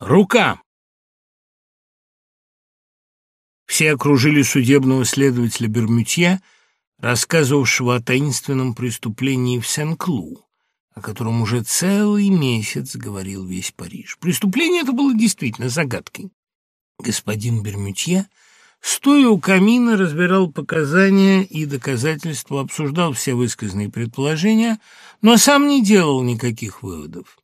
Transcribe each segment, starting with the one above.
Рука! Все окружили судебного следователя Бермютье, рассказывавшего о таинственном преступлении в Сен-Клу, о котором уже целый месяц говорил весь Париж. Преступление это было действительно загадкой. Господин Бермютье, стоя у камина, разбирал показания и доказательства, обсуждал все высказанные предположения, но сам не делал никаких выводов.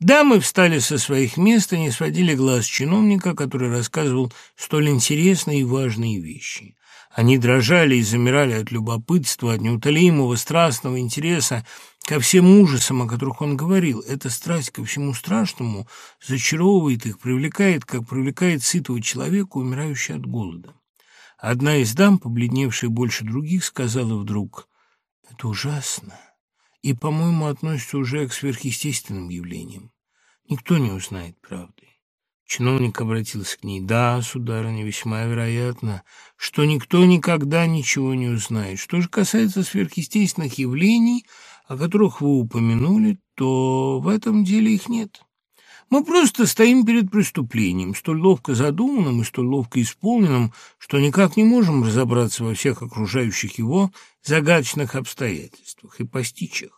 Дамы встали со своих мест и не сводили глаз чиновника, который рассказывал столь интересные и важные вещи. Они дрожали и замирали от любопытства, от неутолимого страстного интереса ко всем ужасам, о которых он говорил. Эта страсть ко всему страшному зачаровывает их, привлекает, как привлекает сытого человека, умирающего от голода. Одна из дам, побледневшая больше других, сказала вдруг, «Это ужасно и, по-моему, относится уже к сверхъестественным явлениям. Никто не узнает правды. Чиновник обратился к ней. «Да, сударыня, весьма вероятно, что никто никогда ничего не узнает. Что же касается сверхъестественных явлений, о которых вы упомянули, то в этом деле их нет. Мы просто стоим перед преступлением, столь ловко задуманным и столь ловко исполненным, что никак не можем разобраться во всех окружающих его загадочных обстоятельствах и постичь их.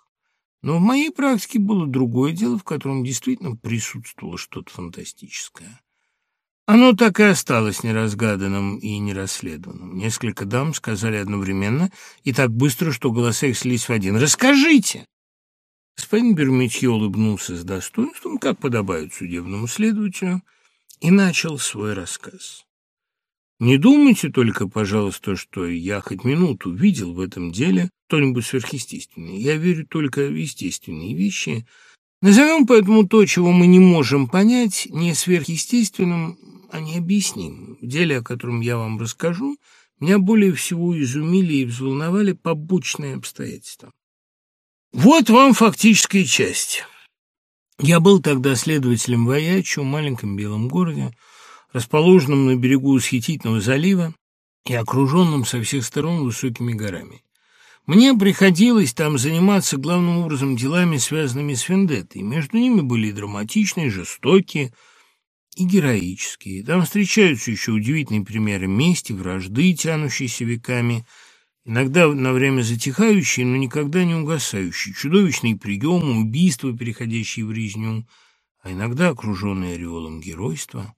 Но в моей практике было другое дело, в котором действительно присутствовало что-то фантастическое. Оно так и осталось неразгаданным и нерасследованным. Несколько дам сказали одновременно и так быстро, что голоса их слились в один. «Расскажите!» Господин Берметье улыбнулся с достоинством, как подобает судебному следователю, и начал свой рассказ. Не думайте только, пожалуйста, что я хоть минуту видел в этом деле что-нибудь сверхъестественное. Я верю только в естественные вещи. Назовем поэтому то, чего мы не можем понять, не сверхъестественным, а необъяснимым. В деле, о котором я вам расскажу, меня более всего изумили и взволновали побочные обстоятельства. Вот вам фактическая часть. Я был тогда следователем в Аячу, маленьком белом городе, расположенном на берегу восхитительного залива и окруженном со всех сторон высокими горами. Мне приходилось там заниматься главным образом делами, связанными с вендеттой. Между ними были и драматичные, и жестокие, и героические. Там встречаются еще удивительные примеры мести, вражды, тянущиеся веками, иногда на время затихающие, но никогда не угасающие, чудовищные приемы, убийства, переходящие в резню, а иногда окруженные ореолом геройства.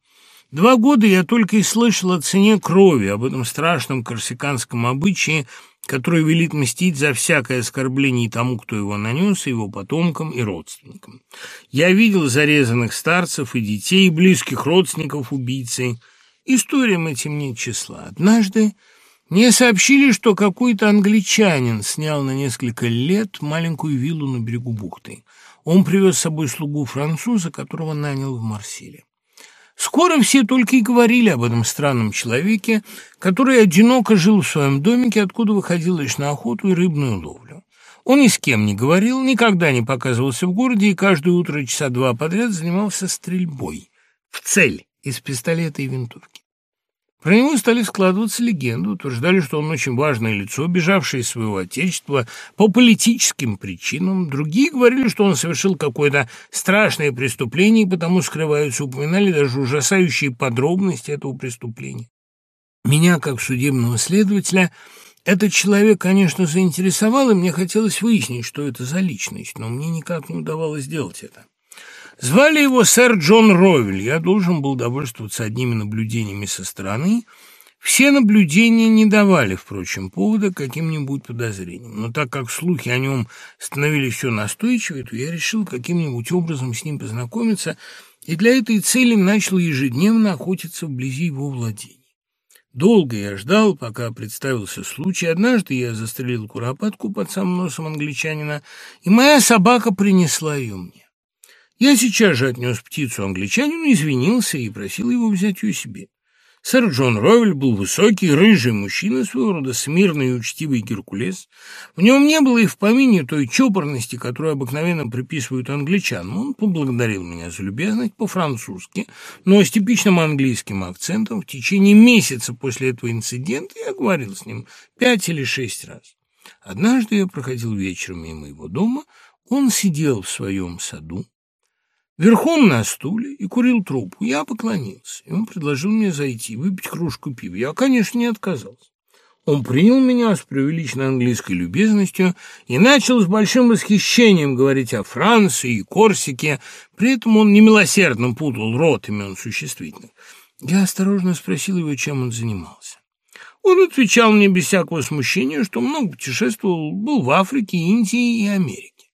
Два года я только и слышал о цене крови, об этом страшном корсиканском обычае, который велит мстить за всякое оскорбление тому, кто его нанес, его потомкам и родственникам. Я видел зарезанных старцев и детей, и близких родственников убийцы. Историям этим нет числа. Однажды мне сообщили, что какой-то англичанин снял на несколько лет маленькую виллу на берегу бухты. Он привез с собой слугу француза, которого нанял в Марселе. Скоро все только и говорили об этом странном человеке, который одиноко жил в своем домике, откуда выходил лишь на охоту и рыбную ловлю. Он ни с кем не говорил, никогда не показывался в городе и каждое утро часа два подряд занимался стрельбой в цель из пистолета и винтовки. Про него стали складываться легенды, утверждали, что он очень важное лицо, бежавшее из своего отечества по политическим причинам. Другие говорили, что он совершил какое-то страшное преступление, и потому скрываются, упоминали даже ужасающие подробности этого преступления. Меня, как судебного следователя, этот человек, конечно, заинтересовал, и мне хотелось выяснить, что это за личность, но мне никак не удавалось сделать это. Звали его сэр Джон Ровель. Я должен был довольствоваться одними наблюдениями со стороны. Все наблюдения не давали, впрочем, повода каким-нибудь подозрениям. Но так как слухи о нем становились все настойчивее, то я решил каким-нибудь образом с ним познакомиться и для этой цели начал ежедневно охотиться вблизи его владений. Долго я ждал, пока представился случай. Однажды я застрелил куропатку под самым носом англичанина, и моя собака принесла ее мне. Я сейчас же отнес птицу англичанину, извинился и просил его взять ее себе. Сэр Джон Ровель был высокий, рыжий мужчина, своего рода смирный и учтивый Геркулес. В нем не было и в помине той чопорности, которую обыкновенно приписывают англичанам. Он поблагодарил меня за любезность по-французски, но с типичным английским акцентом. В течение месяца после этого инцидента я говорил с ним пять или шесть раз. Однажды я проходил вечером мимо его дома, он сидел в своем саду, верхом на стуле и курил трубку. Я поклонился, и он предложил мне зайти, выпить кружку пива. Я, конечно, не отказался. Он принял меня с преувеличенной английской любезностью и начал с большим восхищением говорить о Франции и Корсике. При этом он немилосердно путал род имен существительных. Я осторожно спросил его, чем он занимался. Он отвечал мне без всякого смущения, что много путешествовал, был в Африке, Индии и Америке.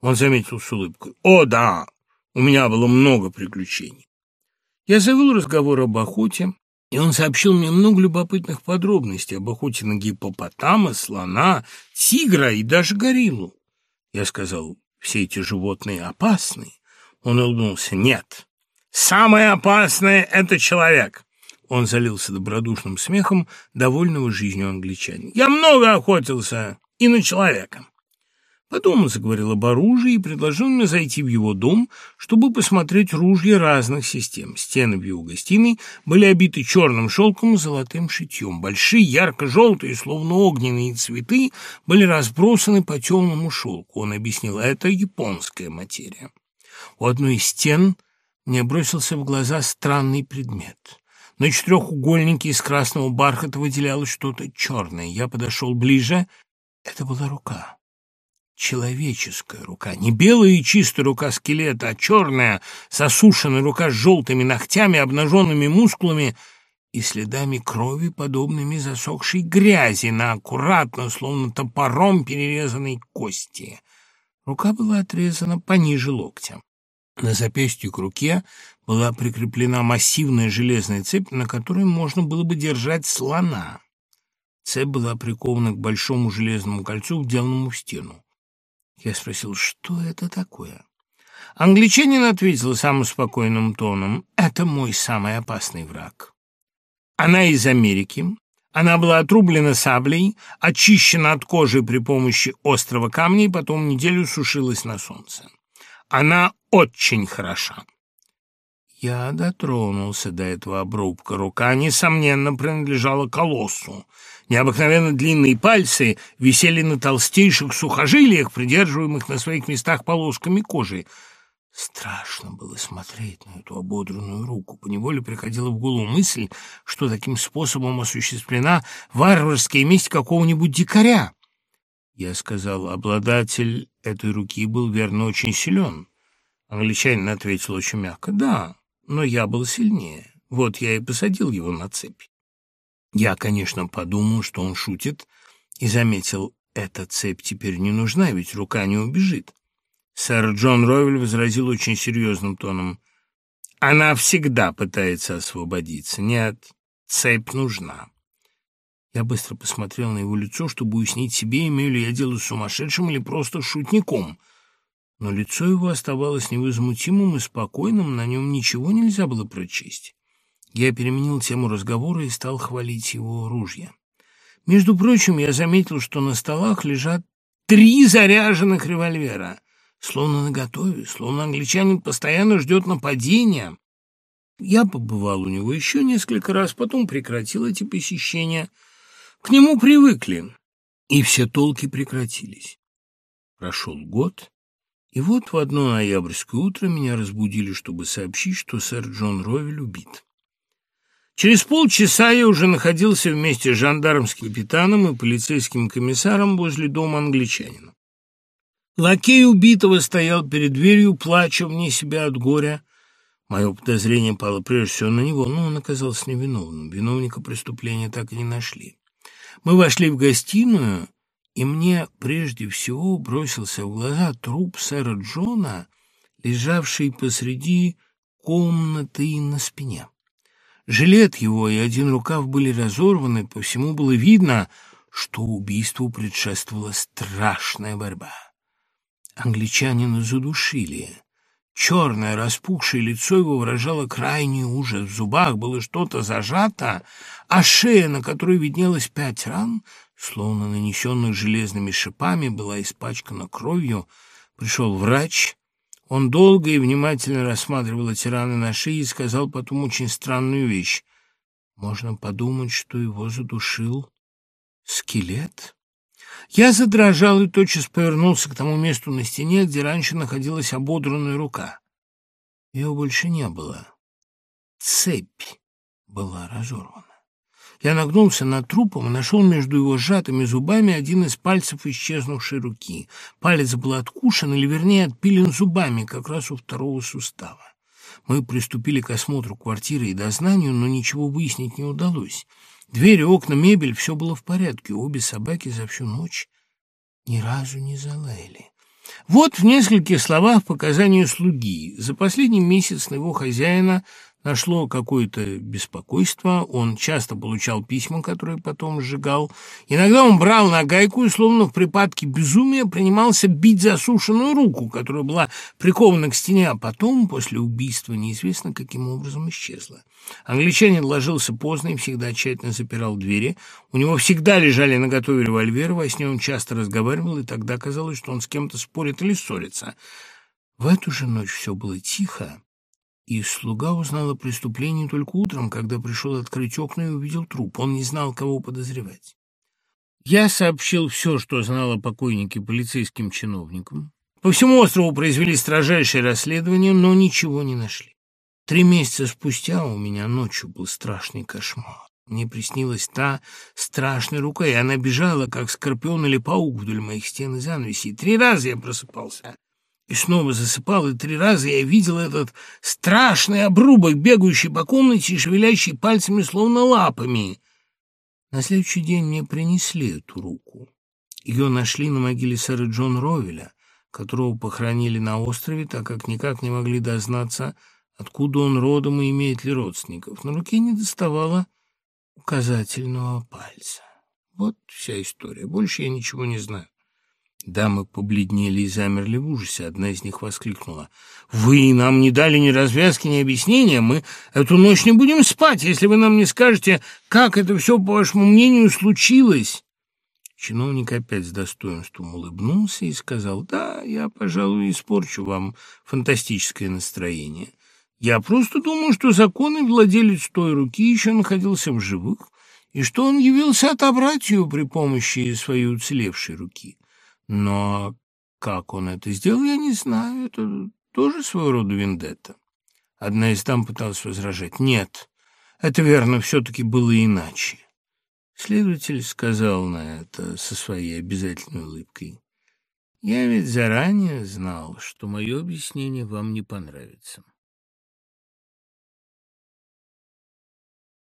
Он заметил с улыбкой. «О, да, у меня было много приключений». Я завел разговор об охоте, и он сообщил мне много любопытных подробностей об охоте на гиппопотама, слона, тигра и даже гориллу. Я сказал, все эти животные опасны. Он улыбнулся. «Нет, самое опасное — это человек». Он залился добродушным смехом довольного жизнью англичанина. «Я много охотился и на человека». Потом он заговорил об оружии и предложил мне зайти в его дом, чтобы посмотреть ружья разных систем. Стены в его гостиной были обиты черным шелком и золотым шитьем. Большие ярко-желтые, словно огненные цветы, были разбросаны по темному шелку. Он объяснил, это японская материя. У одной из стен мне бросился в глаза странный предмет. На четырехугольнике из красного бархата выделялось что-то черное. Я подошел ближе. Это была рука. Человеческая рука. Не белая и чистая рука скелета, а черная, сосушенная рука с желтыми ногтями, обнаженными мускулами и следами крови, подобными засохшей грязи на аккуратно, словно топором перерезанной кости. Рука была отрезана пониже локтя. На запястье к руке была прикреплена массивная железная цепь, на которой можно было бы держать слона. Цепь была прикована к большому железному кольцу, вделанному в стену. Я спросил, что это такое? Англичанин ответил самым спокойным тоном, «Это мой самый опасный враг». Она из Америки. Она была отрублена саблей, очищена от кожи при помощи острого камня и потом неделю сушилась на солнце. Она очень хороша. Я дотронулся до этого обрубка. Рука, несомненно, принадлежала колоссу. Необыкновенно длинные пальцы висели на толстейших сухожилиях, придерживаемых на своих местах полосками кожи. Страшно было смотреть на эту ободранную руку. Поневоле приходила в голову мысль, что таким способом осуществлена варварская месть какого-нибудь дикаря. Я сказал, обладатель этой руки был, верно, очень силен. Англичанин ответил очень мягко, да, но я был сильнее. Вот я и посадил его на цепь. Я, конечно, подумал, что он шутит, и заметил, эта цепь теперь не нужна, ведь рука не убежит. Сэр Джон Ровель возразил очень серьезным тоном. Она всегда пытается освободиться. Нет, цепь нужна. Я быстро посмотрел на его лицо, чтобы уяснить себе, имею ли я дело с сумасшедшим или просто шутником. Но лицо его оставалось невозмутимым и спокойным, на нем ничего нельзя было прочесть. Я переменил тему разговора и стал хвалить его ружья. Между прочим, я заметил, что на столах лежат три заряженных револьвера, словно наготове, словно англичанин постоянно ждет нападения. Я побывал у него еще несколько раз, потом прекратил эти посещения. К нему привыкли, и все толки прекратились. Прошел год, и вот в одно ноябрьское утро меня разбудили, чтобы сообщить, что сэр Джон Ровель убит. Через полчаса я уже находился вместе с жандармским капитаном и полицейским комиссаром возле дома англичанина. Лакей убитого стоял перед дверью, плача вне себя от горя. Мое подозрение пало прежде всего на него, но он оказался невиновным. Виновника преступления так и не нашли. Мы вошли в гостиную, и мне прежде всего бросился в глаза труп сэра Джона, лежавший посреди комнаты на спине. Жилет его и один рукав были разорваны, по всему было видно, что убийству предшествовала страшная борьба. Англичанина задушили. Черное распухшее лицо его выражало крайний ужас. В зубах было что-то зажато, а шея, на которой виднелось пять ран, словно нанесенных железными шипами, была испачкана кровью. Пришел врач, он долго и внимательно рассматривал эти раны на шее и сказал потом очень странную вещь. Можно подумать, что его задушил скелет. Я задрожал и тотчас повернулся к тому месту на стене, где раньше находилась ободранная рука. Ее больше не было. Цепь была разорвана. Я нагнулся над трупом и нашел между его сжатыми зубами один из пальцев исчезнувшей руки. Палец был откушен, или, вернее, отпилен зубами, как раз у второго сустава. Мы приступили к осмотру квартиры и дознанию, но ничего выяснить не удалось. Двери, окна, мебель — все было в порядке. Обе собаки за всю ночь ни разу не залаяли. Вот в нескольких словах показания слуги. За последний месяц на его хозяина нашло какое-то беспокойство. Он часто получал письма, которые потом сжигал. Иногда он брал на гайку и, словно в припадке безумия, принимался бить засушенную руку, которая была прикована к стене, а потом, после убийства, неизвестно каким образом исчезла. Англичанин ложился поздно и всегда тщательно запирал двери. У него всегда лежали наготове револьверы, во сне он часто разговаривал, и тогда казалось, что он с кем-то спорит или ссорится. В эту же ночь все было тихо, и слуга узнал о преступлении только утром, когда пришел открыть окна и увидел труп. Он не знал, кого подозревать. Я сообщил все, что знал о покойнике полицейским чиновникам. По всему острову произвели строжайшее расследование, но ничего не нашли. Три месяца спустя у меня ночью был страшный кошмар. Мне приснилась та страшная рука, и она бежала, как скорпион или паук вдоль моих стен и занавесей. Три раза я просыпался и снова засыпал, и три раза я видел этот страшный обрубок, бегающий по комнате и шевелящий пальцами, словно лапами. На следующий день мне принесли эту руку. Ее нашли на могиле сэра Джон Ровеля, которого похоронили на острове, так как никак не могли дознаться, откуда он родом и имеет ли родственников. На руке не доставало указательного пальца. Вот вся история. Больше я ничего не знаю. Дамы побледнели и замерли в ужасе. Одна из них воскликнула. «Вы нам не дали ни развязки, ни объяснения. Мы эту ночь не будем спать, если вы нам не скажете, как это все, по вашему мнению, случилось». Чиновник опять с достоинством улыбнулся и сказал, «Да, я, пожалуй, испорчу вам фантастическое настроение. Я просто думаю, что законный владелец той руки еще находился в живых, и что он явился отобрать ее при помощи своей уцелевшей руки». Но как он это сделал, я не знаю. Это тоже своего рода вендетта. Одна из дам пыталась возражать. Нет, это верно, все-таки было иначе. Следователь сказал на это со своей обязательной улыбкой. Я ведь заранее знал, что мое объяснение вам не понравится.